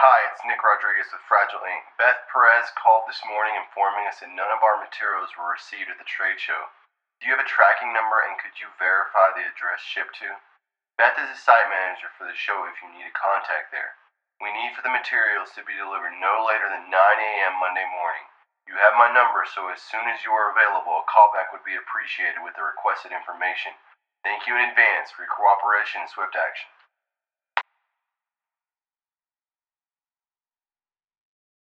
Hi, it's Nick Rodriguez with Fragile Inc. Beth Perez called this morning informing us that none of our materials were received at the trade show. Do you have a tracking number and could you verify the address shipped to? Beth is the site manager for the show if you need a contact there. We need for the materials to be delivered no later than 9 a.m. Monday morning. You have my number, so as soon as you are available, a callback would be appreciated with the requested information. Thank you in advance for your cooperation and swift action.